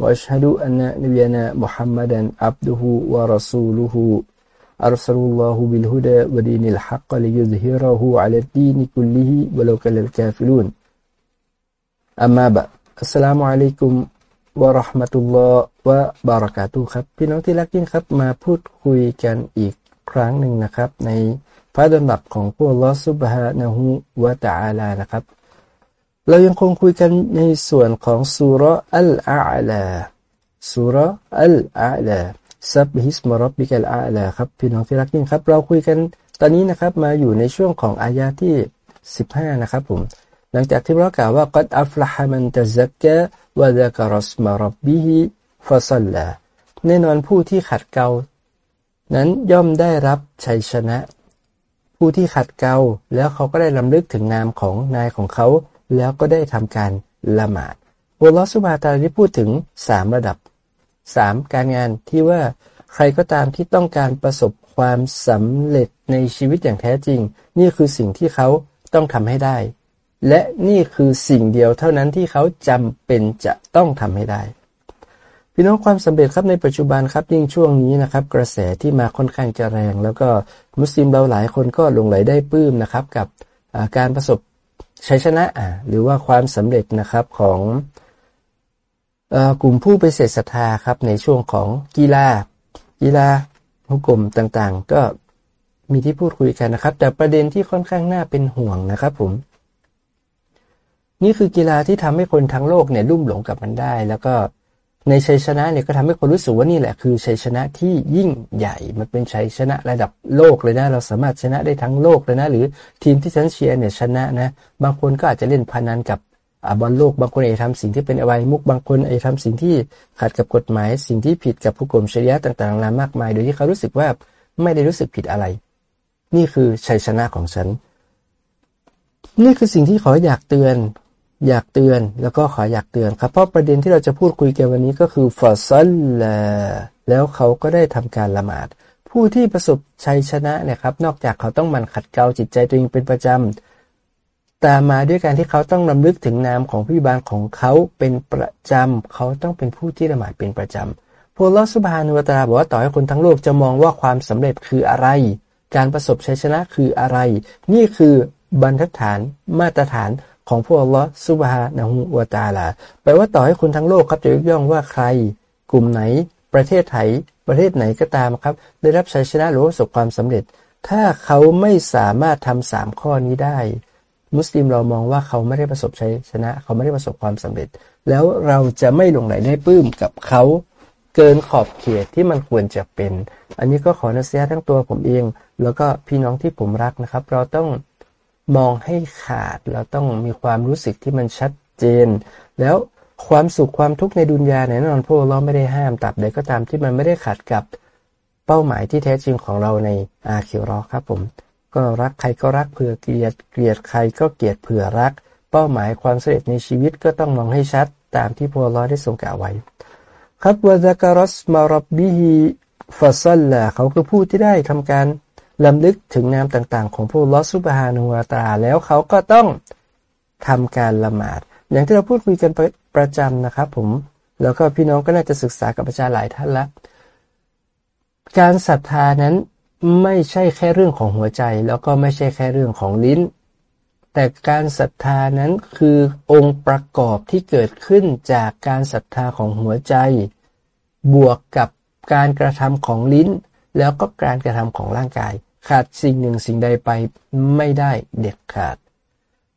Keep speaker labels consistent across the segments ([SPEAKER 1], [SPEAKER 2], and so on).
[SPEAKER 1] وأشهد أن نبينا محمدا عبده ورسوله أرسل الله بالهدى ودين الحق ليظهره على الدين كله ولو كان الكافرون أما بعد السلام عليكمวะราะห์มะตุลลอฮ์วะบารากาตุครับ พี่น้องที่รักยิ่งครับมาพูดคุยกันอีกครั้งหนึ่งนะครับ ในพระดำรัสของพระลอสุบฮานะฮูวะตะอาลานะครับ เรายังคงคุยกันในส่วนของซูเราะฮฺอัลอะอฺลา ซูเราะฮฺอัลอะอฺลา سبح اسم ربك الأعلى ครับพี่น้องที่รักยิ่งครับ เราคุยกันตอนนี้นะครับมาอยู่ในช่วงของอายะฮ์ที่ 15 นะครับผม หลังจากที่เรากล่าวว่าقد أفلح من تزكى وذكر اسم ربه فصلىแน่นอนผู้ที่ขัดเกลานั้นย่อมได้รับชัยชนะ ผู้ที่ขัดเกลาแล้วเขาก็ได้ลำลึกถึงนามของนายของเขา แล้วก็ได้ทำการละหมาดอัลลอฮฺสุบฮาตาได้พูดถึงสามระดับสามการงานที่ว่าใครก็ตามที่ต้องการประสบความสำเร็จในชีวิตอย่างแท้จริง นี่คือสิ่งที่เขาต้องทำให้ได้ และนี่คือสิ่งเดียวเท่านั้นที่เขาจำเป็นจะต้องทำให้ได้พี่น้องความสำเร็จครับในปัจจุบันครับยิ่งช่วงนี้นะครับ กระแสที่มาค่อนข้างจะแรง แล้วก็มุสลิมเราหลายคนก็หลงไหลได้ปลื้มนะครับ กับการประสบ ชัยชนะหรือว่าความสำเร็จนะครับของกลุ่มผู้ไปเสศรัทธาครับในช่วงของกีฬากีฬาฮุกกลมต่างๆ ก็มีที่พูดคุยกันนะครับ แต่ประเด็นที่ค่อนข้างน่าเป็นห่วงนะครับผม นี่คือกีฬาที่ทำให้คนทั้งโลกเนี่ยลุ่มหลงกับมันได้ แล้วก็ ในชัยชนะเนี่ยก็ทำให้คนรู้สึกว่านี่แหละคือชัยชนะที่ยิ่งใหญ่ มันเป็นชัยชนะระดับโลกเลยนะ เราสามารถชนะได้ทั้งโลกเลยนะ หรือทีมที่ฉันเชียร์เนี่ยชนะนะ บางคนก็อาจจะเล่นพนันกับบอลโลกบางคนไอ้ทำสิ่งที่เป็นอวัยมุกบางคนไอ้ทำสิ่งที่ขัดกับกฎหมาย สิ่งที่ผิดกับผู้กลมชริยะต่างๆนานามากมาย โดยที่เขารู้สึกว่าไม่ได้รู้สึกผิดอะไร นี่คือชัยชนะของฉัน นี่คือสิ่งที่ขออยากเตือน อยากเตือนแล้วก็ขออยากเตือนครับ เพราะประเด็นที่เราจะพูดคุยกันวันนี้ก็คือฟาซัลลแล้วเขาก็ได้ทำการละหมาด ผู้ที่ประสบชัยชนะเนี่ยครับ นอกจากเขาต้องมันขัดเกลาจิตใจตัวเองเป็นประจำตามมาด้วยการที่เขาต้องนำลึกถึงนามของพี่บาลของเขาเป็นประจำเขาต้องเป็นผู้ที่ละหมาดเป็นประจำพวกลอสุบานุวตาบอกว่าต่อให้คนทั้งโลกจะมองว่าความสำเร็จคืออะไร การประสบชัยชนะคืออะไร นี่คือบรรทัดฐานมาตรฐาน ของพวกลลอสุบฮานะฮูวาตาลาแปลว่าต่อให้คนทั้งโลกครับจะยกย่องว่าใคร กลุ่มไหน ประเทศไทยประเทศไหนก็ตามครับ ได้รับชัยชนะหรือประสบความสำเร็จ ถ้าเขาไม่สามารถทำสามข้อนี้ได้ มุสลิมเรามองว่าเขาไม่ได้ประสบชัยชนะ เขาไม่ได้ประสบความสำเร็จ แล้วเราจะไม่หลงไหลได้ปื้มกับเขาเกินขอบเขตที่มันควรจะเป็น อันนี้ก็ขอนัเสียทั้งตัวผมเอง แล้วก็พี่น้องที่ผมรักนะครับ เราต้อง มองให้ขาด เราต้องมีความรู้สึกที่มันชัดเจน แล้วความสุขความทุกข์ในดุนยาแน่นอนพวกเราไม่ได้ห้ามตับใดก็ตามที่มันไม่ได้ขัดกับเป้าหมายที่แท้จริงของเราในอาคิรอครับผม ก็รักใครก็รักเผื่อเกลียดเกลียดใครก็เกลียดเผื่อรัก เป้าหมายความสำเร็จในชีวิตก็ต้องมองให้ชัดตามที่พวลอได้ทรงกล่าวไว้ ครับวะซากรอสมารบบิฮีฟาซัลละเขาคือผู้ที่ได้ทำการ ลำลึกถึงนามต่างๆ ของพวกลอสุบฮานุวาตา แล้วเขาก็ต้องทำการละหมาด อย่างที่เราพูดคุยกันประจำนะครับผม แล้วก็พี่น้องก็น่าจะศึกษากับอาจารย์หลายท่านละ การศรัทธานั้นไม่ใช่แค่เรื่องของหัวใจ แล้วก็ไม่ใช่แค่เรื่องของลิ้น แต่การศรัทธานั้นคือองค์ประกอบที่เกิดขึ้นจากการศรัทธาของหัวใจ บวกกับการกระทำของลิ้น แล้วก็การกระทำของร่างกาย ขาดสิ่งหนึ่งสิ่งใดไปไม่ได้เด็ดขาด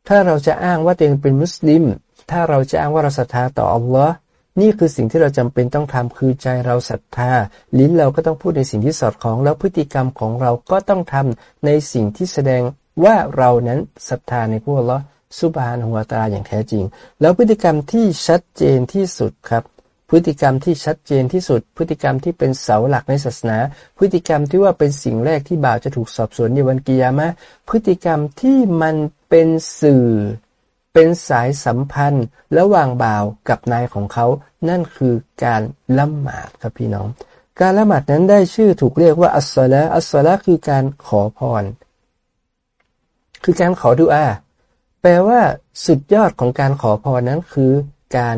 [SPEAKER 1] ถ้าเราจะอ้างว่าตัวเองเป็นมุสลิม ถ้าเราจะอ้างว่าเราศรัทธาต่ออัลลอฮ์นี่คือสิ่งที่เราจำเป็นต้องทำคือใจเราศรัทธา ลิ้นเราก็ต้องพูดในสิ่งที่สอดคล้องแล้วพฤติกรรมของเราก็ต้องทำในสิ่งที่แสดงว่าเรานั้นศรัทธาในพวกเราสุบานหัวตาอย่างแท้จริง แล้วพฤติกรรมที่ชัดเจนที่สุดครับ พฤติกรรมที่ชัดเจนที่สุด พฤติกรรมที่เป็นเสาหลักในศาสนา พฤติกรรมที่ว่าเป็นสิ่งแรกที่บ่าวจะถูกสอบสวนในวันกิยามะพฤติกรรมที่มันเป็นสื่อ เป็นสายสัมพันธ์ ระหว่างบ่าวกับนายของเขา นั่นคือการละหมาดครับพี่น้อง การละหมาดนั้นได้ชื่อถูกเรียกว่าอัสซาละอัสซาละคือการขอพร คือการขอดุอา แปลว่าสุดยอดของการขอพรนั้นคือการ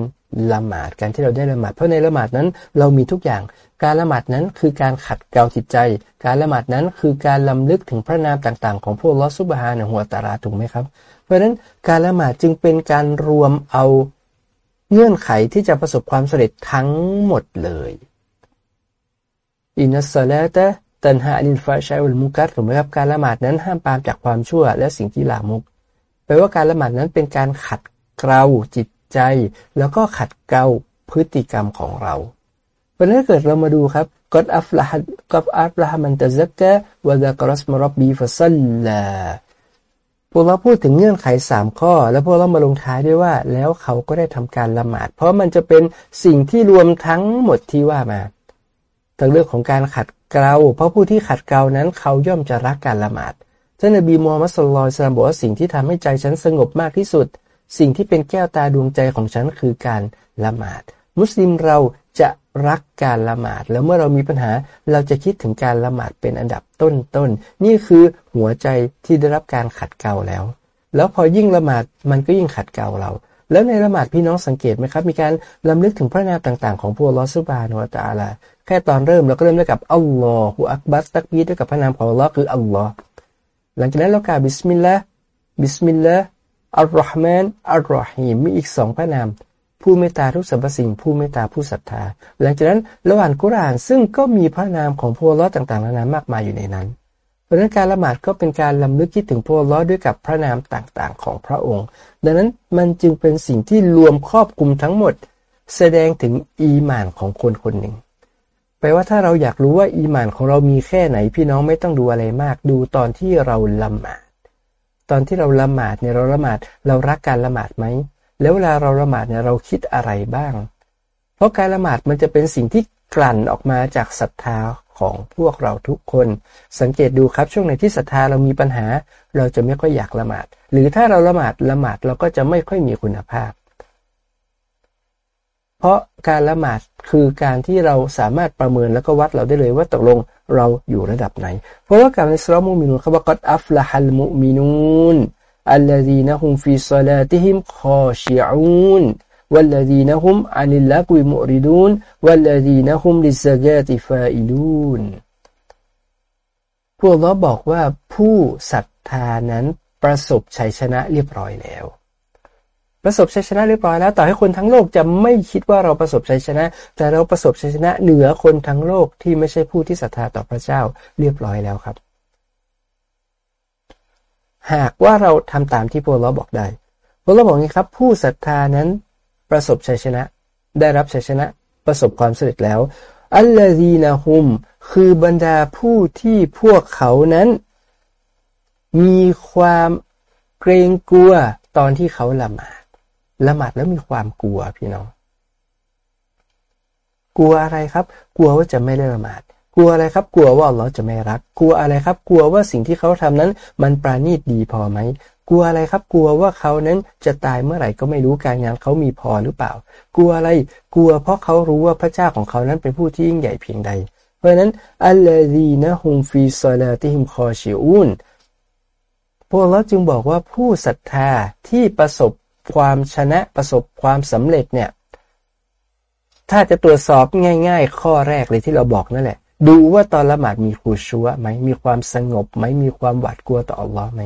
[SPEAKER 1] ละหมาดการที่เราได้ละหมาดเพราะในละหมาดนั้นเรามีทุกอย่าง การละหมาดนั้นคือการขัดเกลาจิตใจ การละหมาดนั้นคือการลำลึกถึงพระนามต่าง ๆ ของพวกลอสุบฮานะหัวตาราถูกไหมครับ เพราะฉะนั้นการละหมาดจึงเป็นการรวมเอาเงื่อนไขที่จะประสบความสำเร็จทั้งหมดเลยอินัสลาตะตันฮาอินฟาชัยอุลมุกัตถูกไหมครับการละหมาดนั้นห้ามปามจากความชั่วและสิ่งที่ลามกแปลว่าการละหมาดนั้นเป็นการขัดเกลาจิต ใจ แล้วก็ขัดเกลาพฤติกรรมของเราเพราะนั้นถ้าเกิดเรามาดูครับกอดอัฟละฮ์กอดอัฟละฮ์มันตะซักกะวะดะกรัสมรับบีฟัซัลลาพวกเราพูดถึงเงื่อนไขสามข้อ แล้วพวกเรามาลงท้ายด้วยว่า แล้วเขาก็ได้ทำการละหมาด เพราะมันจะเป็นสิ่งที่รวมทั้งหมดที่ว่ามาทั้งเรื่องของการขัดเกลาเพราะผู้ที่ขัดเกลานั้นเขาย่อมจะรักการละหมาดท่านนบีมูฮัมมัดสุลลัลสลามบอกว่าสิ่งที่ทำให้ใจฉันสงบมากที่สุด สิ่งที่เป็นแก้วตาดวงใจของฉันคือการละหมาด มุสลิมเราจะรักการละหมาด แล้วเมื่อเรามีปัญหาเราจะคิดถึงการละหมาดเป็นอันดับต้นๆนนี่คือหัวใจที่ได้รับการขัดเกลาแล้ว แล้วพอยิ่งละหมาดมันก็ยิ่งขัดเกลาเรา แล้วในละหมาดพี่น้องสังเกตไหมครับ มีการรำลึกถึงพระนามต่างๆ ของพระองค์อัลลอฮ์ سبحانه وتعالى แค่ตอนเริ่มเราก็เริ่มด้วยกับอัลลอฮฺอักบัสตักบีด้วยกับพระนามของอัลลอฮ์คืออัลลอฮ์หลังจากนั้นเรากล่าวبسم الله بسم الله الرحمن الرحيم มีอีกสองพระนาม ผู้เมตตาทุกสรรพสิ่ง ผู้เมตตาผู้ศรัทธา หลังจากนั้นระหว่างกุรอานซึ่งก็มีพระนามของพระองค์อัลลอฮ์ต่างๆนานามากมายอยู่ในนั้น เพราะนั้นการละหมาดก็เป็นการลำลึกคิดถึงพวกล้อด้วยกับพระนามต่างๆ ของพระองค์ ดังนั้นมันจึงเป็นสิ่งที่รวมครอบคลุมทั้งหมด แสดงถึงอีหมานของคนคนหนึ่งแปลว่าถ้าเราอยากรู้ว่าอีหมานของเรามีแค่ไหนพี่น้องไม่ต้องดูอะไรมากดูตอนที่เราละหมาด อนที่เราละหมาดเนี่ยเราละหมาดเรารักการละหมาดไหมแล้วเวลาเราละหมาดเนี่ยเราคิดอะไรบ้าง เพราะการละหมาดมันจะเป็นสิ่งที่กลั่นออกมาจากศรัทธาของพวกเราทุกคน สังเกตดูครับช่วงไหนที่ศรัทธาเรามีปัญหา เราจะไม่ค่อยอยากละหมาด หรือถ้าเราละหมาดละหมาดเราก็จะไม่ค่อยมีคุณภาพ เพราะการละหมาด คือการที่เราสามารถประเมินแล้วก็วัดเราได้เลยว่าตกลงเราอยู่ระดับไหน เพราะว่าการในสลามุมินุนเขาบอกกัดอัฟละฮัลมุมินุนอัลลดีนะฮุมฟีซาลาติฮิมคอชิอูน والذين هم عن اللغو معرضون والذين هم للزكاة فاعلون พวกเราบอกว่าผู้ศรัทธานั้นประสบชัยชนะเรียบร้อยแล้ว ประสบชัยชนะเรียบร้อยแล้ว ต่อให้คนทั้งโลกจะไม่คิดว่าเราประสบชัยชนะ แต่เราประสบชัยชนะเหนือคนทั้งโลกที่ไม่ใช่ผู้ที่ศรัทธาต่อพระเจ้าเรียบร้อยแล้วครับ หากว่าเราทำตามที่พวกเราบอกได้พวกเราบอกงี้ครับ ผู้ศรัทธานั้นประสบชัยชนะ ได้รับชัยชนะประสบความสำเร็จแล้วอัลลอฮีนาฮุม คือบรรดาผู้ที่พวกเขานั้น มีความเกรงกลัวตอนที่เขาละหมาด ละหมาดแล้วมีความกลัวพี่น้อง กลัวอะไรครับ กลัวว่าจะไม่ได้ละหมาด กลัวอะไรครับ กลัวว่าเราจะไม่รัก กลัวอะไรครับ กลัวว่าสิ่งที่เขาทำนั้น มันปราณีตดีพอไหม กลัวอะไรครับ กลัวว่าเขานั้นจะตายเมื่อไหร่ก็ไม่รู้การงานเขามีพอหรือเปล่า กลัวอะไร กลัวเพราะเขารู้ว่าพระเจ้าของเขานั้นเป็นผู้ที่ยิ่งใหญ่เพียงใด เพราะนั้นอัลลอฮีนะฮุมฟีซาลาติฮิมคอชิอุนพวกเราจึงบอกว่าผู้ศรัทธาที่ประสบ ความชนะประสบความสำเร็จเนี่ย ถ้าจะตรวจสอบง่าย ๆ ข้อแรกเลยที่เราบอกนั่นแหละ ดูว่าตอนละหมาดมีคูชัวไหมมีความสงบไหมมีความหวาดกลัวต่ออัลลอฮ์ไหม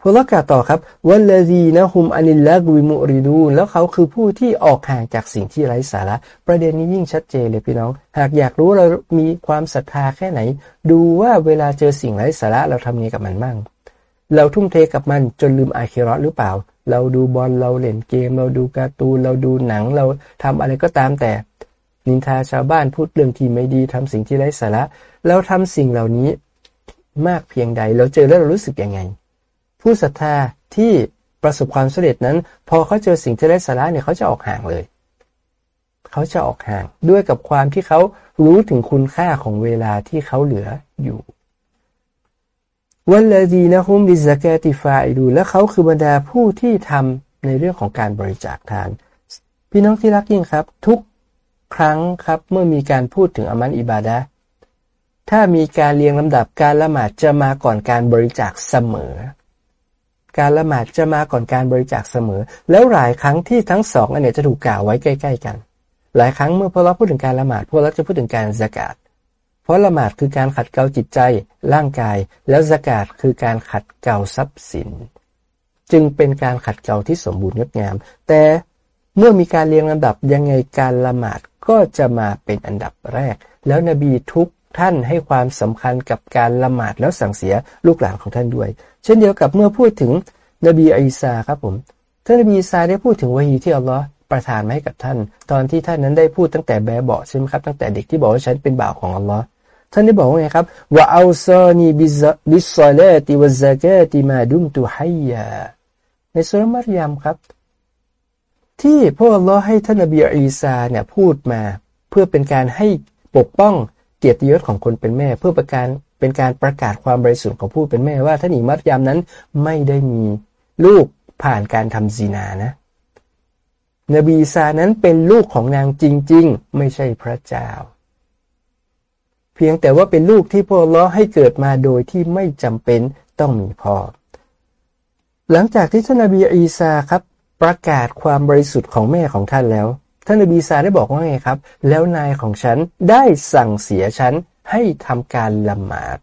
[SPEAKER 1] พวกเรากล่าวต่อครับวัลลดีนะฮุมอานิลละกุมุริดูนแล้วเขาคือผู้ที่ออกห่างจากสิ่งที่ไร้สาระ ประเด็นนี้ยิ่งชัดเจนเลยพี่น้อง หากอยากรู้เรามีความศรัทธาแค่ไหน ดูว่าเวลาเจอสิ่งไร้สาระเราทำนี้กับมันมั่งเราทุ่มเทกับมันจนลืมอาคิรอหรือเปล่า เราดูบอลเราเล่นเกม เราดูการ์ตูนเราดูหนังเราทำอะไรก็ตามแต่ นินทาชาวบ้านพูดเรื่องที่ไม่ดีทำสิ่งที่ไร้สาระเราทำสิ่งเหล่านี้มากเพียงใด เราเจอแล้วเรารู้สึกยังไง ผู้ศรัทธาที่ประสบความสำเร็จนั้น พอเขาเจอสิ่งที่ไร้สาระเนี่ยเขาจะออกห่างเลย เขาจะออกห่างด้วยกับความที่เขารู้ถึงคุณค่าของเวลาที่เขาเหลืออยู่ วัลลดีนะฮุมบิสกาติฟาอิดูและเขาคือบรรดาผู้ที่ทำในเรื่องของการบริจาคทาน พี่น้องที่รักยิ่งครับ ทุกครั้งครับเมื่อมีการพูดถึงอามันอิบาดะถ้ามีการเรียงลำดับการละหมาดจะมาก่อนการบริจาคเสมอ การละหมาดจะมาก่อนการบริจาคเสมอ แล้วหลายครั้งที่ทั้งสองอันเนี้ยจะถูกกล่าวไว้ใกล้ ๆ กัน หลายครั้งเมื่อพวกเราพูดถึงการละหมาดพวกเราจะพูดถึงการสกาด เพราะละหมาดคือการขัดเกลาจิตใจร่างกาย แล้วสกาดคือการขัดเกลาทรัพย์สิน จึงเป็นการขัดเกลาที่สมบูรณ์งดงาม แต่เมื่อมีการเรียงลำดับยังไงการละหมาดก็จะมาเป็นอันดับแรก แล้วนบีทุกท่านให้ความสำคัญกับการละหมาดแล้วสั่งเสียลูกหลานของท่านด้วย เช่นเดียวกับเมื่อพูดถึงนบีอิสาครับผมท่านนบีอิสาได้พูดถึงวะฮีที่อัลลอฮ์ประทานมาให้กับท่าน ตอนที่ท่านนั้นได้พูดตั้งแต่แบบเบาใช่ไหมครับตั้งแต่เด็กที่บอกว่าฉันเป็นบ่าวของอัลลอฮ์ ท่านได้บอกว่าไงครับว่าอัลซานีบิสซาลาติวะซากาติมาดุมตุฮัยยาในสุรมารยามครับ ที่พวกอัลลอฮ์ให้ท่านนบีอีสาเนี่ยพูดมา เพื่อเป็นการให้ปกป้องเกียรติยศของคนเป็นแม่ เพื่อประการเป็นการประกาศความบริสุทธิ์ของผู้เป็นแม่ว่าท่านอิมัตยามนั้นไม่ได้มีลูกผ่านการทำซีนานะ นบีซานั้นเป็นลูกของนางจริง ๆ ไม่ใช่พระเจ้า เพียงแต่ว่าเป็นลูกที่พ่อล้อให้เกิดมาโดยที่ไม่จำเป็นต้องมีพ่อ หลังจากที่ท่านนบีอีสาครับ ประกาศความบริสุทธิ์ของแม่ของท่านแล้ว ท่านนบีซาได้บอกว่าไงครับ แล้วนายของฉันได้สั่งเสียฉันให้ทำการละหมาด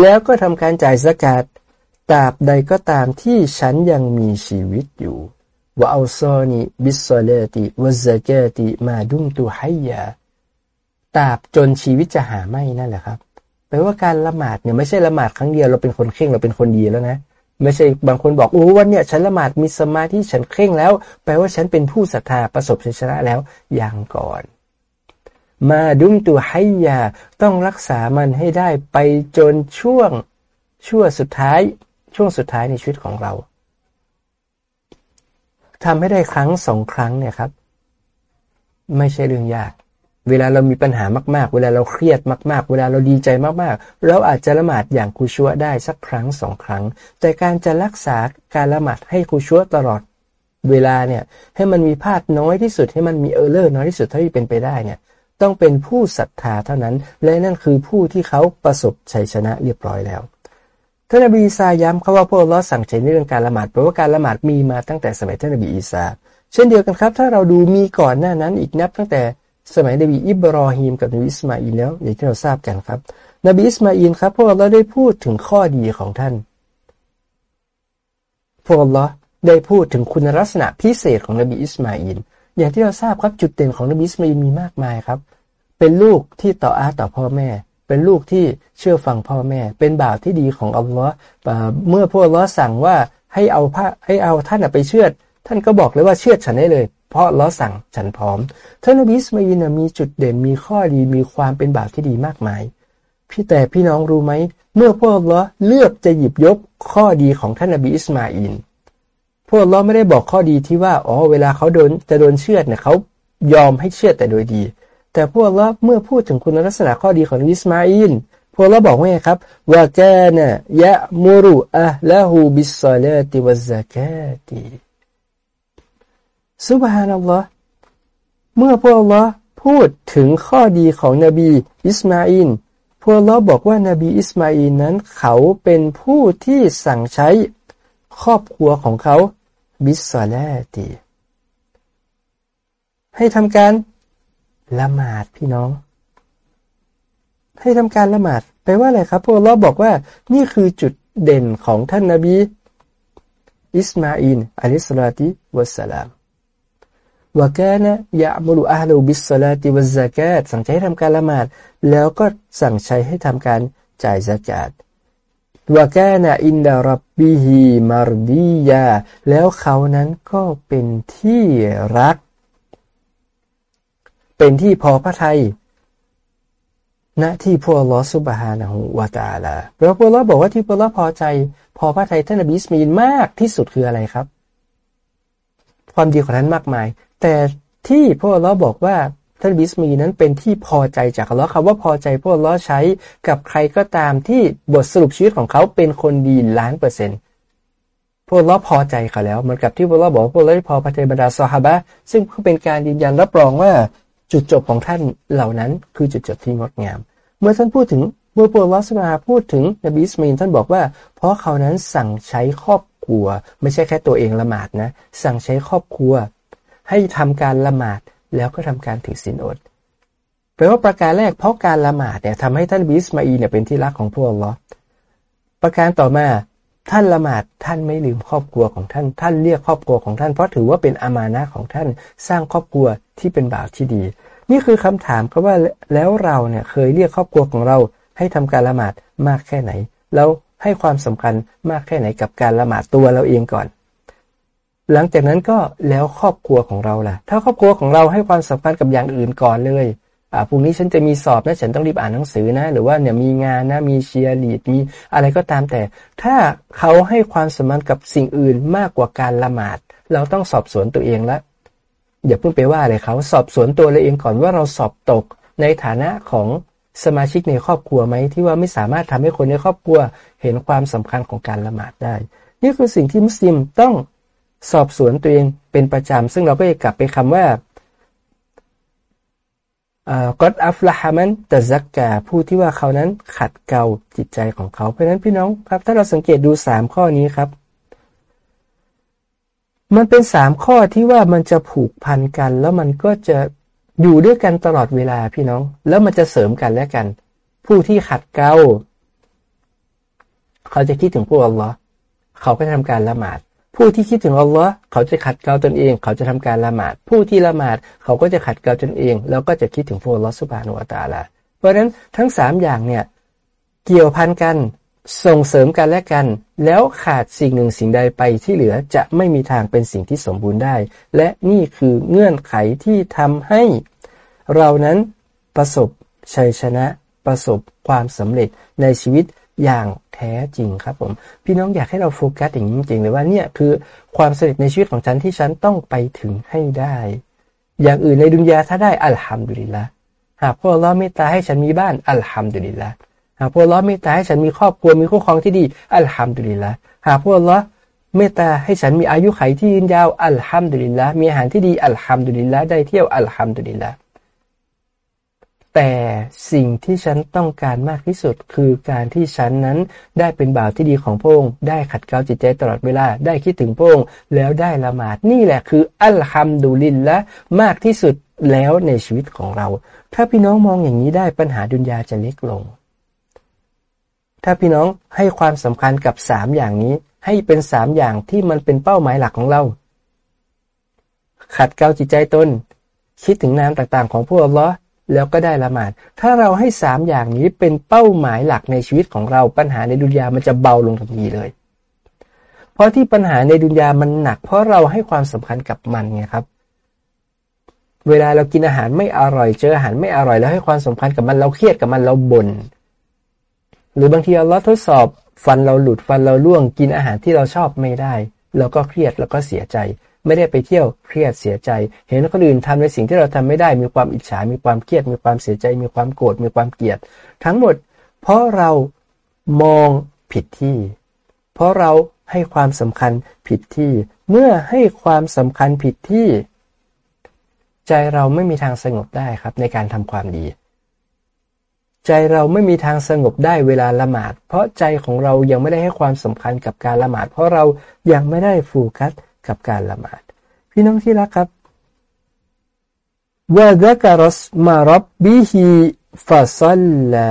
[SPEAKER 1] แล้วก็ทำการจ่ายสกาดตราบใดก็ตามที่ฉันยังมีชีวิตอยู่ว่าอัลซอนีบิสซาเลติวะซากาติมาดุมตุฮัยยา ตราบจนชีวิตจะหาไม่นั่นแหละครับแปลว่าการละหมาดเนี่ยไม่ใช่ละหมาดครั้งเดียวเราเป็นคนเข่งเราเป็นคนดีแล้วนะไม่ใช่บางคนบอกโอ้วันเนี้ยฉันละหมาดมีสมาธิฉันเคร่งแล้ว แปลว่าฉันเป็นผู้ศรัทธาประสบชัยชนะแล้วอย่างก่อน มาดุมตัวให้ยาต้องรักษามันให้ได้ไปจนช่วงช่วงสุดท้าย ช่วงสุดท้ายในชีวิตของเราทำให้ได้ครั้งสองครั้งเนี่ยครับ ไม่ใช่เรื่องยาก เวลาเรามีปัญหามากๆ เวลาเราเครียดมาก ๆ เวลาเราดีใจมากๆ เราอาจจะละหมาดอย่างคูชัวได้สักครั้งสองครั้ง แต่การจะรักษาการละหมาดให้คูชัวตลอด เวลาเนี่ยให้มันมีพลาดน้อยที่สุดให้มันมี error น้อยที่สุดเท่าที่เป็นไปได้เนี่ยต้องเป็นผู้ศรัทธาเท่านั้น และนั่นคือผู้ที่เขาประสบชัยชนะเรียบร้อยแล้วท่านนบีอีสาย้ำเขาว่าพระองค์อัลลอฮ์สั่งใช้ในเรื่องการละหมาดเพราะว่าการละหมาดมีมาตั้งแต่สมัยท่านนบีอีสาเช่นเดียวกันครับ ถ้าเราดูมีก่อนหน้านั้นอีกนับตั้งแต่ สมัยนบีอิบรอฮีมกับนบีอิสมาอีลแล้วอย่างที่เราทราบกันครับ นบีอิสมาอีลครับ พระองค์อัลลอฮ์ได้พูดถึงข้อดีของท่าน พวกเราได้พูดถึงคุณลักษณะพิเศษของนบีอิสมาอีลอย่างที่เราทราบครับจุดเด่นของนบีอิสมาอีลมีมากมายครับ เป็นลูกที่ตออัตต่อพ่อแม่ เป็นลูกที่เชื่อฟังพ่อแม่ เป็นบ่าวที่ดีของอัลลอฮ์เมื่อพวกเราสั่งว่าให้เอาผ้าให้เอาท่านไปเชือดท่านก็บอกเลยว่าเชือดฉันได้เลย เพราะอัลลอฮ์สั่งฉันพร้อมท่านนบีอิสมาอีลมีจุดเด่นมีข้อดีมีความเป็นบ่าวที่ดีมากมาย พี่แต่พี่น้องรู้ไหม เมื่อพวกล้อเลือกจะหยิบยกข้อดีของท่านนบีอิสมาอิน พวกล้อไม่ได้บอกข้อดีที่ว่าอ๋อเวลาเขาโดนจะโดนเชือดเนี่ยเขายอมให้เชือดแต่โดยดี แต่พวกล้อเมื่อพูดถึงคุณลักษณะข้อดีของอิสมาอินพวกเราบอกว่าไงครับว่าแกนะยะมูรุอะละหูบิสซาลาติวะซากาติ ซุบฮานัลลอฮ์เมื่อพวกเราพูดถึงข้อดีของนบีอิสมาอีลพวกเราบอกว่านบีอิสมาอีลนั้นเขาเป็นผู้ที่สั่งใช้ครอบครัวของเขาبالصلاةให้ทำการละหมาดพี่น้อง ให้ทำการละหมาดแปลว่าอะไรครับพวกเราบอกว่านี่คือจุดเด่นของท่านนาบี อิสมาอีล عليه الصلاة والسلام وكان يأمر أهله بالصلاة والزكاةสั่งใช้ทำการละหมาด แล้วก็สั่งใช้ให้ทำการจ่ายซากาต وكان عند ربه مرضيا แล้วเขานั้นก็เป็นที่รัก เป็นที่พอพระทัยณที่พระอัลลอฮ์ سبحانه وتعالى เพราะพระอัลลอฮ์บอกว่าที่พระอัลลอฮ์พอใจ พอพระทัยท่านนบีสมีนมากที่สุดคืออะไรครับ ความดีของท่านมากมาย แต่ที่พวกเราบอกว่าท่านบิสมีนั้นเป็นที่พอใจจากอัลลอฮ์คำว่าพอใจพวกเราใช้กับใครก็ตามที่บทสรุปชีวิตของเขาเป็นคนดีล้านเปอร์เซ็นต์พวกเราพอใจเขาแล้วเหมือนกับที่พวกเราบอกพวกเราพอพระเทบรรดาซอฮาบะซึ่งเป็นการยืนยันรับรองว่าจุดจบของท่านเหล่านั้นคือจุดจบที่งดงาม เมื่อท่านพูดถึงเมื่อพวกลอสมาพูดถึงนบีสมีนท่านบอกว่า เพราะเขานั้นสั่งใช้ครอบครัว ไม่ใช่แค่ตัวเองละหมาดนะ สั่งใช้ครอบครัว ให้ทำการละหมาดแล้วก็ทำการถือศีลอดแปลว่าประการแรกเพราะการละหมาดเนี่ยทำให้ท่านบิสมาอีเนี่ยเป็นที่รักของพวกเราประการต่อมาท่านละหมาดท่านไม่ลืมครอบครัวของท่าน ท่านเรียกครอบครัวของท่าน เพราะถือว่าเป็นอามานะของท่านสร้างครอบครัวที่เป็นบ่าวที่ดี นี่คือคำถามครับว่าแล้วเราเนี่ยเคยเรียกครอบครัวของเรา ให้ทำการละหมาดมากแค่ไหน แล้วให้ความสำคัญมากแค่ไหนกับการละหมาดตัวเราเองก่อน หลังจากนั้นก็แล้วครอบครัวของเราล่ะ ถ้าครอบครัวของเราให้ความสำคัญกับอย่างอื่นก่อนเลยอ่าพรุ่งนี้ฉันจะมีสอบนะฉันต้องรีบอ่านหนังสือนะ หรือว่าเนี่ยมีงานนะมีเชียร์ลีดมีอะไรก็ตามแต่ ถ้าเขาให้ความสำคัญกับสิ่งอื่นมากกว่าการละหมาด เราต้องสอบสวนตัวเองล้วอย่าเพิ่งไปว่าอะไรเขาสอบสวนตัวเราเองก่อนว่าเราสอบตกในฐานะของสมาชิกในครอบครัวไหมที่ว่าไม่สามารถทำให้คนในครอบครัวเห็นความสำคัญของการละหมาดได้ นี่คือสิ่งที่มุสลิมต้อง สอบสวนตัวเองเป็นประจำซึ่งเราก็จะกลับไปคำว่ากอดอัฟละฮามันตะซักกาผู้ที่ว่าเขานั้นขัดเกลาจิตใจของเขา เพราะนั้นพี่น้องครับ ถ้าเราสังเกตดูสามข้อนี้ครับ มันเป็นสามข้อที่ว่ามันจะผูกพันกัน แล้วมันก็จะอยู่ด้วยกันตลอดเวลาพี่น้อง แล้วมันจะเสริมกันและกัน ผู้ที่ขัดเกลาเขาจะคิดถึงพวกอัลลอฮ์เขาก็ทำการละหมาด ผู้ที่คิดถึงอัลลอฮ์เขาจะขัดเกลาตนเอง เขาจะทำการละหมาด ผู้ที่ละหมาดเขาก็จะขัดเกลาตนเอง แล้วก็จะคิดถึงพระอัลลอฮ์สุบานุอัตาละเพราะฉะนั้นทั้งสามอย่างเนี่ยเกี่ยวพันกันส่งเสริมกันและกัน แล้วขาดสิ่งหนึ่งสิ่งใดไปที่เหลือจะไม่มีทางเป็นสิ่งที่สมบูรณ์ได้ และนี่คือเงื่อนไขที่ทำให้ เรานั้นประสบชัยชนะประสบความสำเร็จในชีวิต อย่างแท้จริงครับผมพี่น้องอยากให้เราโฟกัสอย่างนี้จริงๆเลยว่าเนี่ยคือความสำเร็จในชีวิตของฉันที่ฉันต้องไปถึงให้ได้ อย่างอื่นในดุนยาถ้าได้อัลฮัมดุลิลละหากพวกเราเมตตาให้ฉันมีบ้านอัลฮัมดุลิลละหากพวกเราเมตตาให้ฉันมีครอบครัวมีคู่ครองที่ดีอัลฮัมดุลิลละหากพวกเราเมตตาให้ฉันมีอายุขัยที่ยืนยาวอัลฮัมดุลิลละมีอาหารที่ดีอัลฮัมดุลิลละได้เที่ยวอัลฮัมดุลิลละ แต่สิ่งที่ฉันต้องการมากที่สุด คือการที่ฉันนั้นได้เป็นบ่าวที่ดีของพระองค์ได้ขัดเกลาจิตใจตลอดเวลาได้คิดถึงพระองค์แล้วได้ละหมาดนี่แหละคืออัลฮัมดุลิลละมากที่สุดแล้วในชีวิตของเรา ถ้าพี่น้องมองอย่างนี้ได้ปัญหาดุนยาจะเล็กลง ถ้าพี่น้องให้ความสำคัญกับสามอย่างนี้ ให้เป็นสามอย่างที่มันเป็นเป้าหมายหลักของเรา ขัดเกลาจิตใจตน คิดถึงนามต่างๆ ของพวกอัลลอฮ์ แล้วก็ได้ละหมาด ถ้าเราให้สามอย่างนี้เป็นเป้าหมายหลักในชีวิตของเราปัญหาในดุนยามันจะเบาลงทันทีเลย เพราะที่ปัญหาในดุนยามันหนัก เพราะเราให้ความสำคัญกับมันไงครับ เวลาเรากินอาหารไม่อร่อยเจออาหารไม่อร่อยแล้วให้ความสำคัญกับมันเราเครียดกับมันเราบน่นหรือบางทีเราทดสอบฟันเราหลุดฟันเราล่วงกินอาหารที่เราชอบไม่ได้ เราก็เครียดแล้วก็เสียใจ ไม่ได้ไปเที่ยวเครียดเสียใจ เห็นคนอื่นทำในสิ่งที่เราทำไม่ได้ มีความอิจฉา มีความเครียด มีความเสียใจ มีความโกรธ มีความเกลียด ทั้งหมด เพราะเรามองผิดที่ เพราะเราให้ความสำคัญผิดที่ เมื่อให้ความสำคัญผิดที่ ใจเราไม่มีทางสงบได้ครับในการทำความดี ใจเราไม่มีทางสงบได้เวลาละหมาด เพราะใจของเรายังไม่ได้ให้ความสำคัญกับการละหมาด เพราะเรายังไม่ได้โฟกัส กับการละหมาด พี่น้องที่รักครับวะดะกรสมารับบิฮิฟาซัลลา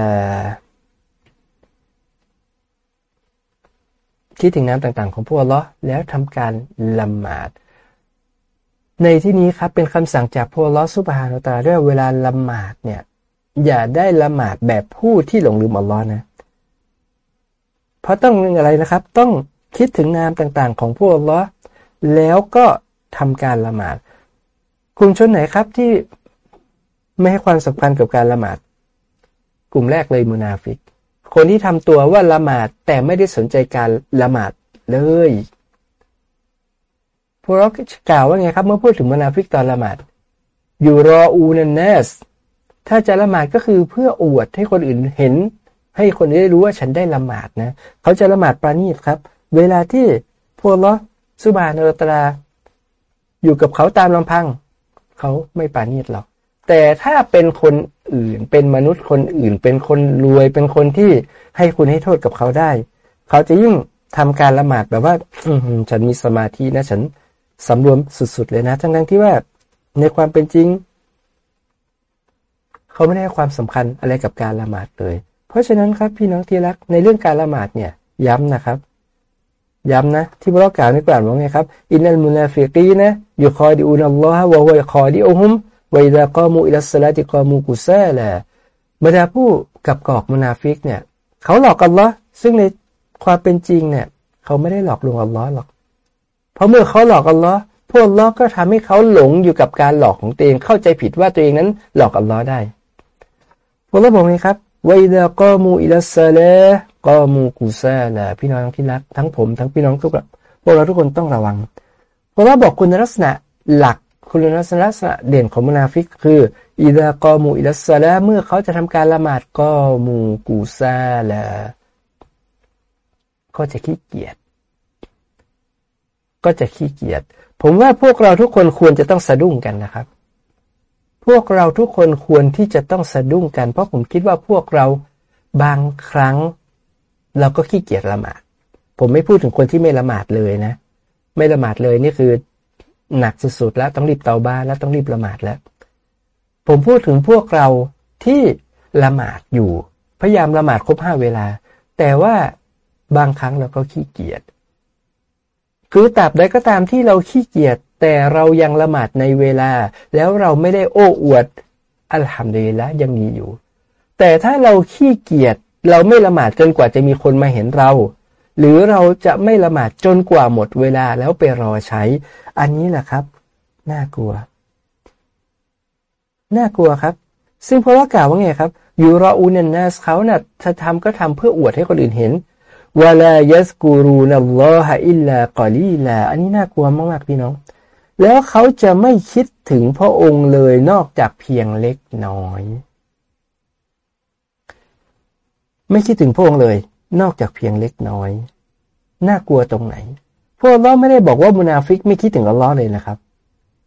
[SPEAKER 1] คิดถึงน้ำต่างๆ ของพวกเราแล้วทำการละหมาด ในที่นี้ครับเป็นคำสั่งจากพวกเราสุบฮานุตาด้วยเวลาละหมาดเนี่ยอย่าได้ละหมาดแบบผู้ที่หลงลืมอัลลอฮ์นะ เพราะต้องอะไรนะครับ ต้องคิดถึงนามต่างๆ ของพวกเรา แล้วก็ทำการละหมาด กลุ่มชนไหนครับที่ไม่ให้ความสำคัญกับการละหมาด กลุ่มแรกเลยมุนาฟิก คนที่ทำตัวว่าละหมาดแต่ไม่ได้สนใจการละหมาดเลยพวกเรากล่าวว่าไงครับ เมื่อพูดถึงมุนาฟิกตอนละหมาดอยู่يراؤون الناسถ้าจะละหมาดก็คือเพื่ออวดให้คนอื่นเห็น ให้คนได้รู้ว่าฉันได้ละหมาดนะ เขาจะละหมาดปราณีตครับ เวลาที่พวกลอ สุบานอตราอยู่กับเขาตามลำพัง เขาไม่ปาณีตหรอก แต่ถ้าเป็นคนอื่นเป็นมนุษย์คนอื่น เป็นคนรวยเป็นคนที่ให้คุณให้โทษกับเขาได้ เขาจะยิ่งทำการละหมาดแบบว่าฉันมีสมาธินะ ฉันสำรวมสุดๆเลยนะ ทั้งทั้งที่ว่าในความเป็นจริง เขาไม่ได้ให้ความสำคัญอะไรกับการละหมาดเลย เพราะฉะนั้นครับพี่น้องที่รักในเรื่องการละหมาดเนี่ย ย้ำนะครับ ย้ำนะ ที่พระกล่าวในกล่าวว่าไงครับ إن المنافقين يخادعون الله وهو خادعهم وإذا قاموا إلى الصلاة قاموا كسالىบรรดาผู้กลับกลอกมุนาฟิกเนี่ย เขาหลอกอัลลอฮ์ซึ่งในความเป็นจริงเนี่ย เขาไม่ได้หลอกลวงอัลลอฮ์หรอก เพราะเมื่อเขาหลอกอัลลอฮ์พวกอัลลอฮ์ก็ทำให้เขาหลงอยู่กับการหลอกของตัวเองเข้าใจผิดว่าตัวเองนั้นหลอกอัลลอฮ์ได้พวกเราบอกไงครับวอิดะกามูอิลัสลา กามูกุซาละพี่น้องที่รัก ทั้งผมทั้งพี่น้องทุกคนพวกเราทุกคนต้องระวัง เพราะว่าบอกคุณลักษณะหลักคุณลักษณะเด่นของมุนาฟิก คืออิดะกอมูอิลัสลาเมื่อเขาจะทำการละหมาดกอมูกูซาละก็จะขี้เกียจก็จะขี้เกียจผมว่าพวกเราทุกคนควรจะต้องสะดุ้งกันนะครับ พวกเราทุกคนควรที่จะต้องสะดุ้งกัน เพราะผมคิดว่าพวกเราบางครั้ง เราก็ขี้เกียจละหมาด ผมไม่พูดถึงคนที่ไม่ละหมาดเลยนะ ไม่ละหมาดเลยนี่คือหนักสุดๆแล้วต้องรีบเตาบ้านแล้วต้องรีบละหมาดแล้ว ผมพูดถึงพวกเราที่ละหมาดอยู่ พยายามละหมาดครบห้าเวลา แต่ว่าบางครั้งเราก็ขี้เกียจคือตราบใดก็ตามที่เราขี้เกียจแต่เรายังละหมาดในเวลา แล้วเราไม่ได้โอ้อวดอัลฮัมดุลิลละยังมีอยู่ แต่ถ้าเราขี้เกียจ เราไม่ละหมาดจนกว่าจะมีคนมาเห็นเรา หรือเราจะไม่ละหมาดจนกว่าหมดเวลาแล้วไปรอใช้ อันนี้แหละครับ น่ากลัว น่ากลัวครับ ซึ่งพระว่ากล่าวว่าไงครับ อยู่รออูนันนัสเขานะ่ะถ้าทำก็ทำเพื่ออวดให้คนอื่นเห็นวลายัสกูรูนัลลอฮะอิลลากอลีลาอันนี้น่ากลัวมากๆพี่น้อง แล้วเขาจะไม่คิดถึงพระองค์เลยนอกจากเพียงเล็กน้อย ไม่คิดถึงพระองค์เลย นอกจากเพียงเล็กน้อย น่ากลัวตรงไหน พวกเราไม่ได้บอกว่ามุนาฟิกไม่คิดถึงอัลลอฮ์เลยนะครับ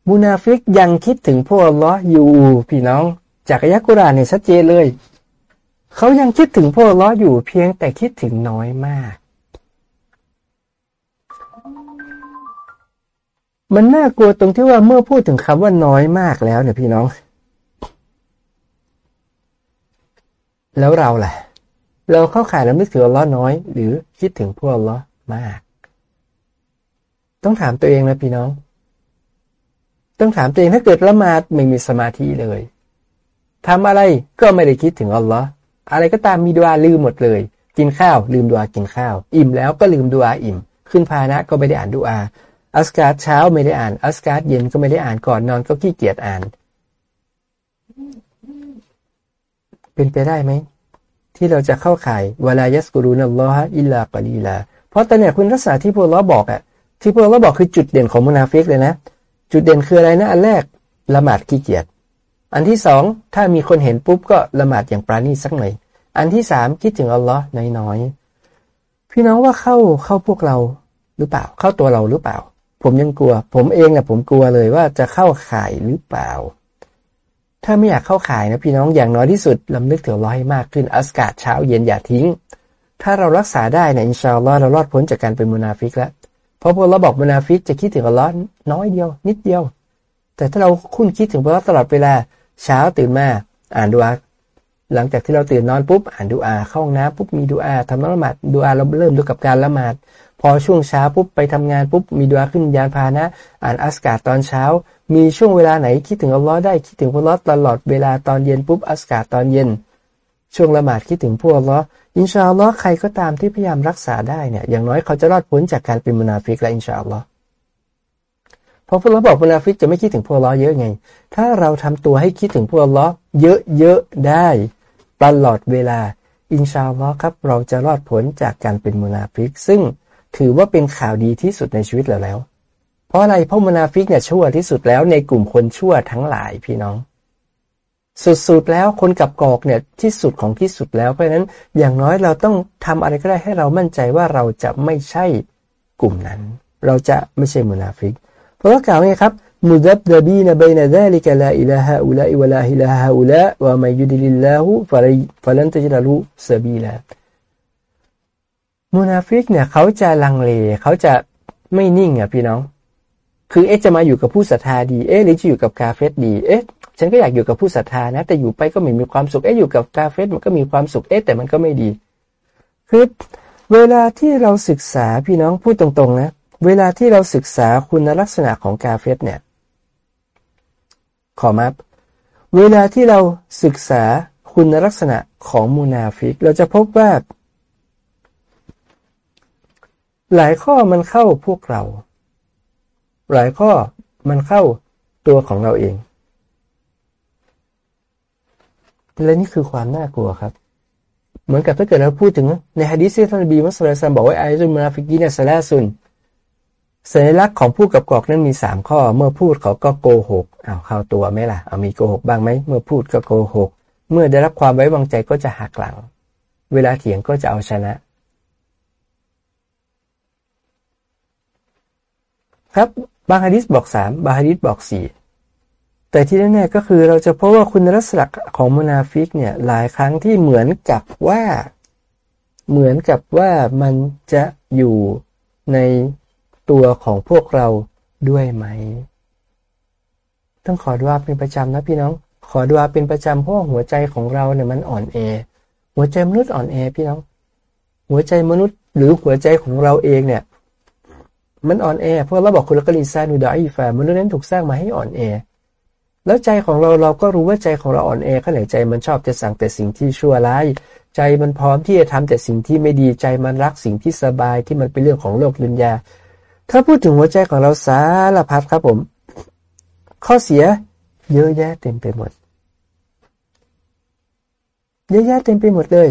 [SPEAKER 1] มุนาฟิกยังคิดถึงพวกอัลลอฮ์อยู่ พี่น้อง จากอายะกุรานเนี่ยชัดเจนเลย เขายังคิดถึงพวกอัลลอฮ์อยู่เพียงแต่คิดถึงน้อยมาก มันน่ากลัวตรงที่ว่าเมื่อพูดถึงคำว่าน้อยมากแล้วเนี่ยพี่น้อง แล้วเราแหละ เราเข้าข่ายเราไม่ถืออัลลอฮ์น้อย หรือคิดถึงพวกอัลลอฮ์มาก ต้องถามตัวเองนะพี่น้อง ต้องถามตัวเองถ้าเกิดละหมาดไม่มีสมาธิเลยทำอะไรก็ไม่ได้คิดถึงอัลลอฮ์อะไรก็ตามมีดวาลืมหมดเลย กินข้าว ลืมดวากินข้าว อิ่มแล้วก็ลืมดวอาอิ่ม ขึ้นพานะก็ไม่ได้อ่านดวอาอัสการ์เช้าไม่ได้อ่าน อัสการ์เย็นก็ไม่ได้อ่านก่อนนอนก็ขี้เกียจอ่าน เป็นไปได้ไหม ที่เราจะเข้าข่ายวลายัสกุรุนัลลอฮะอิลลากอลีลา เพราะแต่เนี่ยคุณลักษณะที่พวกเราบอกอะที่พวกเราบอกคือจุดเด่นของมุนาฟิกเลยนะ จุดเด่นคืออะไรนะอันแรกละหมาดขี้เกียจอันที่สองถ้ามีคนเห็นปุ๊บก็ละหมาดอย่างปราณีสักหน่อย อันที่สามคิดถึงอัลลอฮ์น้อยๆพี่น้องว่าเข้าเข้าพวกเราหรือเปล่า เข้าตัวเราหรือเปล่า ผมยังกลัว ผมเองนะผมกลัวเลยว่าจะเข้าข่ายหรือเปล่า ถ้าไม่อยากเข้าขายนะพี่น้องอย่างน้อยที่สุดลำลึกถึงร้อยมากขึ้นอัสกาดเช้าเย็นอย่าทิ้ง ถ้าเรารักษาได้นะอินชาอัลลอฮ์เรารอดพ้นจากการเป็นมุนาฟิกแล้วเพราะพวกเราบอกมุนาฟิกจะคิดถึงอัลลอฮ์น้อยเดียว นิดเดียว แต่ถ้าเราคุ้นคิดถึงพระตลอดเวลาเช้าตื่นมาอ่านดูอาหลังจากที่เราตื่นนอนปุ๊บอ่านดูอาเข้าห้องน้ำปุ๊บมีดูอาทำนละหมาดดูอาเราเริ่มดูกับการละหมาด พอช่วงเช้าปุ๊บไปทำงานปุ๊บมีดูอาขึ้นยานพานะ อ่านอัสกาดตอนเช้า มีช่วงเวลาไหนคิดถึงอัลลอฮ์ได้คิดถึงพวกลอตลอดเวลาตอนเย็นปุ๊บอัสกาดตอนเย็น ช่วงละหมาดคิดถึงพวกอัลลอฮ์อินชาอัลลอฮ์ใครก็ตามที่พยายามรักษาได้เนี่ยอย่างน้อยเขาจะรอดพ้นจากการเป็นมุนาฟิกและอินชาอัลลอฮ์พอพวกเราบอกมุนาฟิกจะไม่คิดถึงพวกอัลลอฮ์เยอะไง ถ้าเราทำตัวให้คิดถึงพวกอัลลอฮ์เยอะๆได้ ตลอดเวลา อินชาอัลลอฮ์ครับ เราจะรอดพ้นจากการเป็นมุนาฟิก ซึ่ง ถือว่าเป็นข่าวดีที่สุดในชีวิตเราแล้ว เพราะอะไรเพราะมุนาฟิกเนี่ยชั่วที่สุดแล้วในกลุ่มคนชั่วทั้งหลายพี่น้อง สุดๆแล้วคนกลับกลอกเนี่ยที่สุดของที่สุดแล้ว เพราะฉะนั้นอย่างน้อยเราต้องทำอะไรก็ได้ให้เรามั่นใจว่าเราจะไม่ใช่กลุ่มนั้น เราจะไม่ใช่มุนาฟิก เพราะว่ากล่าวไงครับمذبذبين بين ذلك لا إ มูนามุนาฟิกเนี่ยเขาจะลังเลเขาจะไม่นิ่งอะพี่น้อง คือเอ๊ะจะมาอยู่กับผู้ศรัทธาดีเอ๊ะหรือจะอยู่กับกาเฟรดีเอ๊ะฉันก็อยากอยู่กับผู้ศรัทธานะ แต่อยู่ไปก็ไม่มีความสุขเอ๊ะอยู่กับกาเฟรมันก็มีความสุขเอ๊ะแต่มันก็ไม่ดีคือเวลาที่เราศึกษาพี่น้องพูดตรงๆนะเวลาที่เราศึกษาคุณลักษณะของกาเฟรเนี่ย ขอมะอัฟเวลาที่เราศึกษาคุณลักษณะของมุนาฟิก เราจะพบว่า หลายข้อมันเข้าพวกเรา หลายข้อมันเข้าตัวของเราเอง และนี่คือความน่ากลัวครับ เหมือนกับถ้าเกิดเราพูดถึงในฮะดีษที่ท่านบีมัสลิมบอกว่าไอซุนมาฟิกีเนี่ยสลาซุนสัญลักษณ์ของผู้กับกอกนั้นมีสามข้อ เมื่อพูดเขาก็โกหกเอาเข้าตัวไหมล่ะ เอามีโกหกบ้างไหม เมื่อพูดก็โกหก เมื่อได้รับความไว้วางใจก็จะหักหลัง เวลาเถียงก็จะเอาชนะ ครับ บางฮะดิษบอกสามบางฮะดิษบอกสี่แต่ที่แน่ๆก็คือเราจะพบว่าคุณลักษณะของมุนาฟิกเนี่ยหลายครั้งที่เหมือนกับว่า เหมือนกับว่ามันจะอยู่ในตัวของพวกเราด้วยไหม ต้องขอดวาเป็นประจำนะพี่น้อง ขอดวาเป็นประจำเพราะหัวใจของเราเนี่ยมันอ่อนแอหัวใจมนุษย์อ่อนแอพี่น้อง หัวใจมนุษย์หรือหัวใจของเราเองเนี่ย มันอ่อนแอเพราะเราบอกคุณละกลิซานูดาอีฟามนุษย์นั้นถูกสร้างมาให้อ่อนแอ แล้วใจของเราเราก็รู้ว่าใจของเราอ่อนแอขนาดใจมันชอบจะสั่งแต่สิ่งที่ชั่วร้าย ใจมันพร้อมที่จะทำแต่สิ่งที่ไม่ดีใจมันรักสิ่งที่สบายที่มันเป็นเรื่องของโลกดุนยา ถ้าพูดถึงหัวใจของเราสารพัดครับผม ข้อเสียเยอะแยะเต็มไปหมด เยอะแยะเต็มไปหมดเลย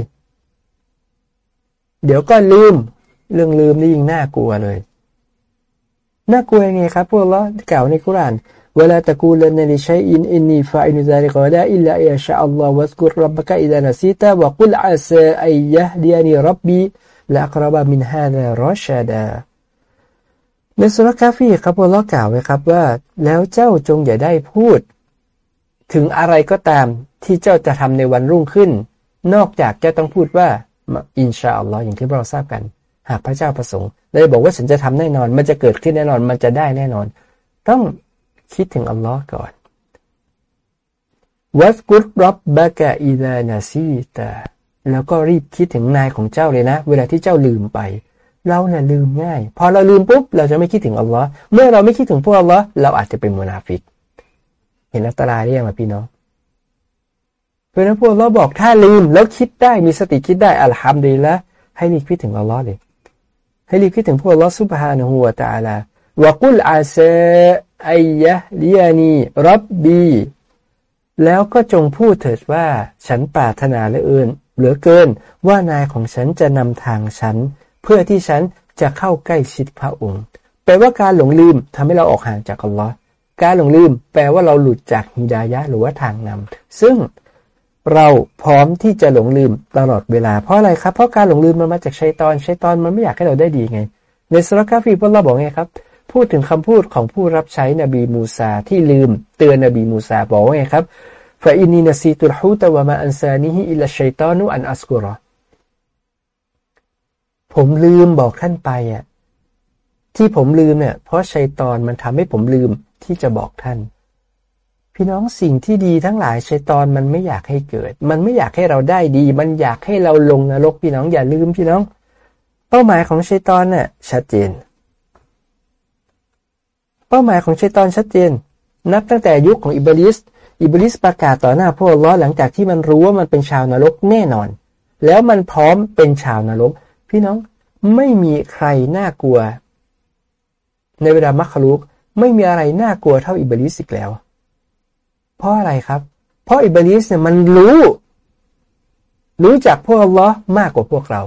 [SPEAKER 1] เดี๋ยวก็ลืม เรื่องลืมนี่ยิ่งน่ากลัวเลย น่ากลัวยังไงครับพวกเรากล่าวในคุรานولا تقولن لشيء إني فاعل ذلك غدا إلا أن يشاء الله واذكر ربك إذا نسيت وقل عسى أن يهدين ربيละกรบามินฮาดารอชาดาในสุรกาฟีครับพวกเรากล่าวไว้ครับว่า แล้วเจ้าจงอย่าได้พูด ถึงอะไรก็ตามที่เจ้าจะทำในวันรุ่งขึ้น นอกจากเจ้าต้องพูดว่าอินชาอัลลอฮ์อย่างที่เราทราบกัน หากพระเจ้าประสงค์ เลยบอกว่าฉันจะทำแน่นอน มันจะเกิดขึ้นแน่นอน มันจะได้แน่นอน ต้องคิดถึงอัลลอฮ์ก่อนวัสกุรรับบกะอิดานาซีตาแล้วก็รีบคิดถึงนายของเจ้าเลยนะ เวลาที่เจ้าลืมไป เราเนี่ยลืมง่าย พอเราลืมปุ๊บ เราจะไม่คิดถึงอัลลอฮ์เมื่อเราไม่คิดถึงพวกอัลลอฮ์เราอาจจะเป็นมุนาฟิก เห็นอัตราเรียกมพี่น้องเพราะนั้นพวกเราบอกถ้าลืมแล้วคิดได้มีสติคิดได้อัลฮัมดุลิลละให้รีบคิดถึงอัลลอฮ์เลย ให้รีบคิดถึงพวกลอสุบฮานะฮูวะตาลาวะกุลอาซาอัยยะลียานีรับบีแล้วก็จงพูดเถิดว่าฉันปรารถนาเหลือเกินเหลือเกิน ว่านายของฉันจะนำทางฉัน เพื่อที่ฉันจะเข้าใกล้ชิดพระองค์แปลว่าการหลงลืมทำให้เราออกห่างจากอัลลอฮ์การหลงลืม แปลว่าเราหลุดจากฮิดายะหรือว่าทางนำซึ่ง เราพร้อมที่จะหลงลืมตลอดเวลาเพราะอะไรครับ เพราะการหลงลืมมันมาจากชัยตอนชัยตอนมันไม่อยากให้เราได้ดีไง ในสุรกาฟีพวกเราบอกไงครับ พูดถึงคำพูดของผู้รับใช้นบีมูซาที่ลืม เตือนนบีมูซาบอกว่าไงครับฟาอินีนซีตุลฮูตวะมาอันซานิฮิอิลชัยตอนุอันอัสกุรอผมลืมบอกท่านไปอะที่ผมลืมเนี่ยเพราะชัยตอนมันทำให้ผมลืมที่จะบอกท่าน พี่น้องสิ่งที่ดีทั้งหลายชัยตอนมันไม่อยากให้เกิด มันไม่อยากให้เราได้ดี มันอยากให้เราลงนรกพี่น้องอย่าลืมพี่น้อง เป้าหมายของชัยตอนน่ะชัดเจน เป้าหมายของชัยตอนชัดเจน นับตั้งแต่ยุคของอิบลิสอิบลิสประกาศต่อหน้าพระอัลลอฮ์หลังจากที่มันรู้ว่ามันเป็นชาวนรกแน่นอน แล้วมันพร้อมเป็นชาวนรก พี่น้องไม่มีใครน่ากลัว ในเวลามัคลูกไม่มีอะไรน่ากลัวเท่าอิบลิสอีกแล้ว เพราะอะไรครับ เพราะอิบลิสเนี่ยมันรู้ รู้จักพวกอัลลอฮ์มากกว่าพวกเรา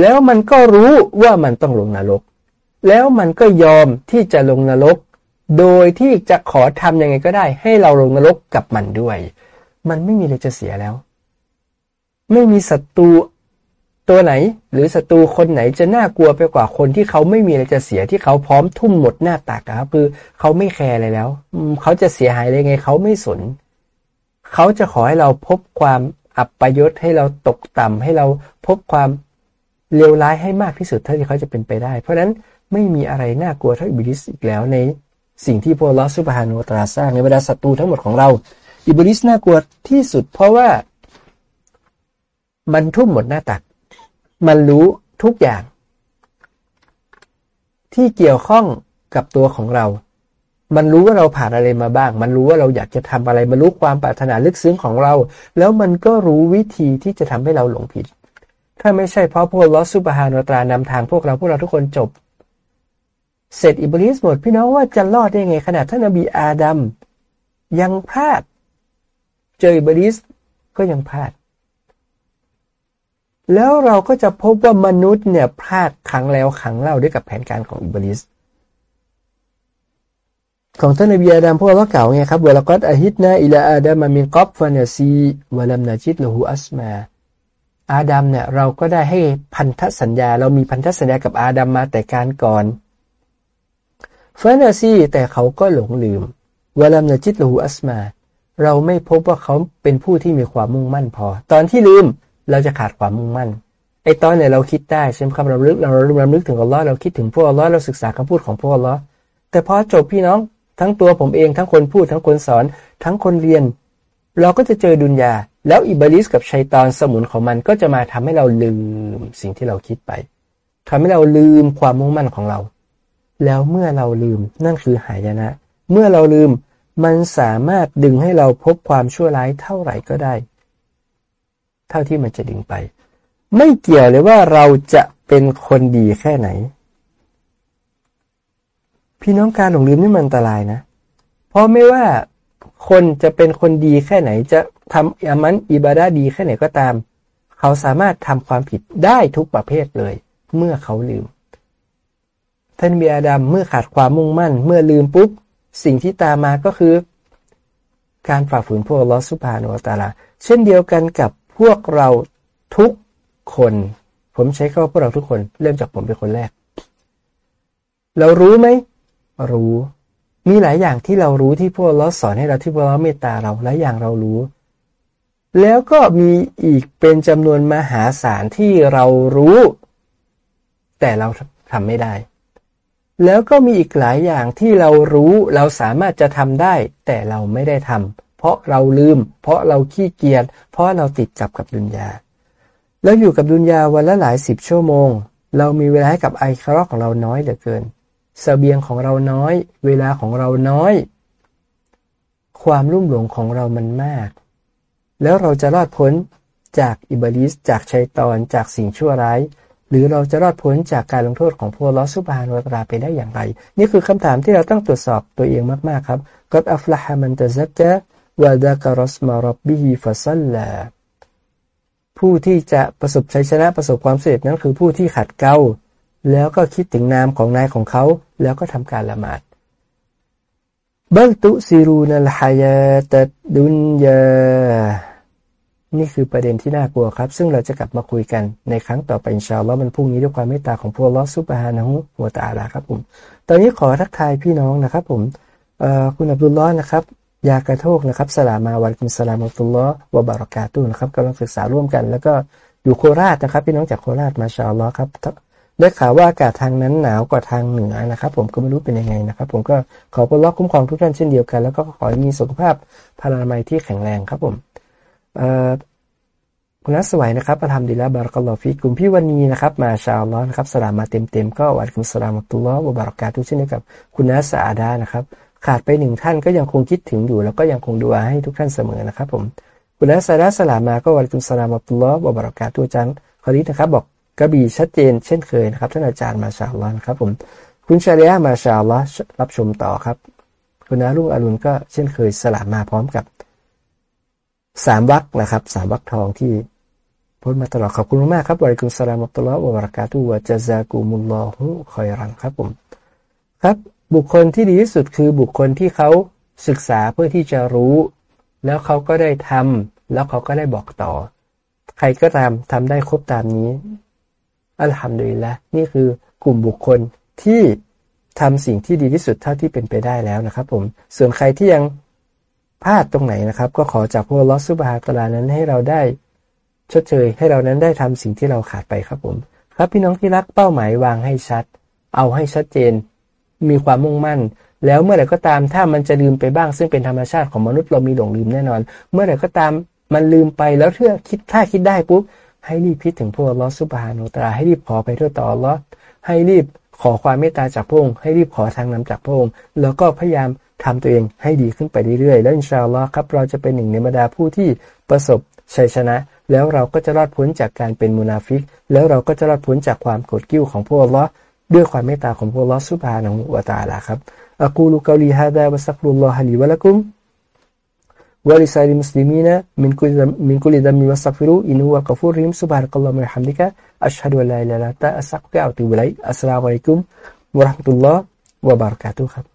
[SPEAKER 1] แล้วมันก็รู้ว่ามันต้องลงนรก แล้วมันก็ยอมที่จะลงนรก โดยที่จะขอทำยังไงก็ได้ ให้เราลงนรกกับมันด้วย มันไม่มีอะไรจะเสียแล้ว ไม่มีศัตรู ตัวไหนหรือศัตรูคนไหนจะน่ากลัวไปกว่าคนที่เขาไม่มีอะไรจะเสียที่เขาพร้อมทุ่มหมดหน้าตักครับคือเขาไม่แคร์อะไรแล้วเขาจะเสียหายอะไรไง เขาไม่สน เขาจะขอให้เราพบความอับประยศให้เราตกต่ำให้เราพบความเลวร้ายให้มากที่สุดเท่าที่เขาจะเป็นไปได้ เพราะฉะนั้นไม่มีอะไรน่ากลัวเท่าอิบลิสอีกแล้วในสิ่งที่พระลอสุบฮานุตราสร้างในบรรดาศัตรูทั้งหมดของเรา อิบลิสน่ากลัวที่สุด เพราะว่ามันทุ่มหมดหน้าตัก มันรู้ทุกอย่าง ที่เกี่ยวข้องกับตัวของเรา มันรู้ว่าเราผ่านอะไรมาบ้าง มันรู้ว่าเราอยากจะทำอะไร มันรู้ความปรารถนาลึกซึ้งของเรา แล้วมันก็รู้วิธีที่จะทำให้เราหลงผิด ถ้าไม่ใช่เพราะพวกลอสุบฮานอตรานำทางพวกเราพวกเราทุกคนจบ เสร็จอิบลิสหมดพี่น้องว่าจะรอดได้ไงขนาดท่านอบีอาดัมยังพลาด เจออิบลิสก็ยังพลาด แล้วเราก็จะพบว่ามนุษย์เนี่ยพลาดครั้งแล้วครั้งเล่าด้วยกับแผนการของอิบลิสของท่านนบีอาดัมพวกเราเก่าไงครับเวลากัดอาฮิตนาอิลาอาดัมมินกับฟานซีวะลัมนาจิตละหูอัสมาอาดัมเนี่ยเราก็ได้ให้พันธสัญญา เรามีพันธสัญญากับอาดัมมาแต่การก่อนฟานาซีแต่เขาก็หลงลืมวะลัมนาจิตละหูอัสมา เราไม่พบว่าเขาเป็นผู้ที่มีความมุ่งมั่นพอ ตอนที่ลืม เราจะขาดความมุ่งมั่นไอ้ตอนเนี่ยเราคิดได้ใช่ไหมครับเราลึกเราเราลึกถึงอัลลอฮ์เราคิดถึงพวกอัลลอฮ์เราศึกษาคำพูดของพวกอัลลอฮ์แต่พอจบพี่น้องทั้งตัวผมเองทั้งคนพูดทั้งคนสอน ทั้งคนเรียน เราก็จะเจอดุนยา แล้วอิบลิสกับชัยตอนสมุนของมันก็จะมาทำให้เราลืมสิ่งที่เราคิดไปทำให้เราลืมความมุ่งมั่นของเรา แล้วเมื่อเราลืมนั่นคือหายนะ เมื่อเราลืมมันสามารถดึงให้เราพบความชั่วร้ายเท่าไหร่ก็ได้ เท่าที่มันจะดึงไป ไม่เกี่ยวเลยว่าเราจะเป็นคนดีแค่ไหน พี่น้องการหลงลืมนี่มันอันตรายนะ เพราะไม่ว่าคนจะเป็นคนดีแค่ไหน จะทำอามันอิบาดาดีแค่ไหนก็ตาม เขาสามารถทำความผิดได้ทุกประเภทเลย เมื่อเขาลืม ท่านเบีอาดัมเมื่อขาดความมุ่งมั่น เมื่อลืมปุ๊บ สิ่งที่ตามมาก็คือ การฝ่าฝืนพวกลอสุภาโนตาลา เช่นเดียวกันกับ พวกเราทุกคน ผมใช้คำว่าพวกเราทุกคน เริ่มจากผมเป็นคนแรก เรารู้ไหม รู้ มีหลายอย่างที่เรารู้ที่พวกเราสอนให้เราที่พวกเราเมตตาเราหลายอย่างเรารู้ แล้วก็มีอีกเป็นจำนวนมหาศาลที่เรารู้ แต่เราทำไม่ได้ แล้วก็มีอีกหลายอย่างที่เรารู้เราสามารถจะทำได้ แต่เราไม่ได้ทำ เพราะเราลืม เพราะเราขี้เกียจเพราะเราติดกับกับดุนยาแล้วอยู่กับดุนยาวันละหลายสิบชั่วโมง เรามีเวลาให้กับไอคาร์ของเราน้อยเหลือเกินสเสบียงของเราน้อย เวลาของเราน้อย ความรุ่มหลงของเรามันมาก แล้วเราจะรอดพ้นจากอิบลิสจากชัยตอนจากสิ่งชั่วร้าย หรือเราจะรอดพ้นจากการลงโทษของพวกลอสุบานวตราไปได้อย่างไร นี่คือคำถามที่เราต้องตรวจสอบตัวเองมาก ๆ ครับกอดอัฟลาฮามันตะซักะ วะดะกรสมารบบิฮิฟัซัลลาผู้ที่จะประสบชัยชนะประสบความสำเร็จนั้นคือผู้ที่ขัดเกลาแล้วก็คิดถึงนามของนายของเขา แล้วก็ทำการละหมาดบัลตุซิรูนัลฮายาตดุนยานี่คือประเด็นที่น่ากลัวครับ ซึ่งเราจะกลับมาคุยกันในครั้งต่อไปอินชาอัลลอฮ์มันพรุ่งนี้ด้วยความเมตตาของพวกลอสุบฮานะฮุวตาลาครับผม ตอนนี้ขอทักทายพี่น้องนะครับผมคุณอับดุลลอฮ์นะครับ ยากระโทกนะครับสลามาวันกุมสลามุตุลลอฮ์วะบารอกาตุนะครับกำลังศึกษาร่วมกัน แล้วก็อยู่โคราชนะครับพี่น้องจากโคราชมาชาอัลลอฮ์ครับได้ข่าวว่าอากาศทางนั้นหนาวกว่าทางเหนือนะครับ ผมก็ไม่รู้เป็นยังไงนะครับ ผมก็ขอพลอกคุ้มครองทุกท่านเช่นเดียวกัน แล้วก็ขอให้มีสุขภาพพลานามัยที่แข็งแรงครับผมคุณนัสวัยนะครับประทำดีแล้วบารักลอฟิกลุ่มพี่วันนี้นะครับ มาชาวล้อนะครับสลามมาเต็มๆก็วันคุณสลามุตุลลอฮ์บารักาตุเช่นเดียวกับคุณนัสอาดานะครับ ขาดไปหนึ่งท่านก็ยังคงคิดถึงอยู่ แล้วก็ยังคงดูอาให้ทุกท่านเสมอนะครับผมคุณนัสาดาสลามาก็วันคุณสลามุตุลลอฮ์บารักาตุจังคอรินะครับ บอกกระบี่ชัดเจนเช่นเคยนะครับท่านอาจารย์มาชาลอนครับผมคุณชาเลียมาชาลอรับชมต่อครับ คุณนาลุงอรุณก็เช่นเคยสลามมาพร้อมกับสามวักนะครับสามวักทองที่พ้นมาตลอดขอบคุณมากครับวะลัยกุมสลามอัตุลลอฮ์วะบารักาตุวะจาซากุมุลลอฮุคอยรันครับผม ครับ บุคคลที่ดีที่สุดคือบุคคลที่เขาศึกษาเพื่อที่จะรู้ แล้วเขาก็ได้ทำแล้วเขาก็ได้บอกต่อ ใครก็ตามทำได้ครบตามนี้อัลฮัมดุลิลละนี่คือกลุ่มบุคคลที่ทำสิ่งที่ดีที่สุดเท่าที่เป็นไปได้แล้วนะครับ ผมส่วนใครที่ยังพลาดตรงไหนนะครับ ก็ขอจากพวกลอสุบฮาตลานั้นให้เราได้ชดเชยให้เรานั้นได้ทำสิ่งที่เราขาดไปครับผม ครับพี่น้องที่รักเป้าหมายวางให้ชัด เอาให้ชัดเจน มีความมุ่งมั่น แล้วเมื่อไหร่ก็ตามถ้ามันจะลืมไปบ้าง ซึ่งเป็นธรรมชาติของมนุษย์เรามีหลงลืมแน่นอน เมื่อไหร่ก็ตามมันลืมไปแล้วเพื่อคิดถ้าคิดได้ปุ๊บให้รีบพิดถึงพวกลอสุบฮานุตราให้รีบขอไปด้วยต่อลอให้รีบขอความเมตตาจากพระองค์ให้รีบขอทางนำจากพระองค์แล้วก็พยายามทำตัวเองให้ดีขึ้นไปเรื่อยๆ แล้วอินชาอัลลอฮ์ครับเราจะเป็นหนึ่งในบรรดาผู้ที่ประสบชัยชนะ แล้วเราก็จะรอดพ้นจากการเป็นมุนาฟิก แล้วเราก็จะรอดพ้นจากความโกรธกิ้วของพวกอัลลอฮ์ ด้วยความเมตตาของพวกอัลลอฮ์สุบฮานะฮูวะตาลาครับอักูลุกาลีฮะดาวัสักรุลลอฮะลีวะลักุม ولسائر المسلمين من كل من كل ذنب واستغفروا إنه هو الغفور الرحيم سبحانك اللهم وبحمدك أشهد أن لا إله إلا أنت أستغفرك وأتوب إليك السلام عليكم ورحمة الله وبركاته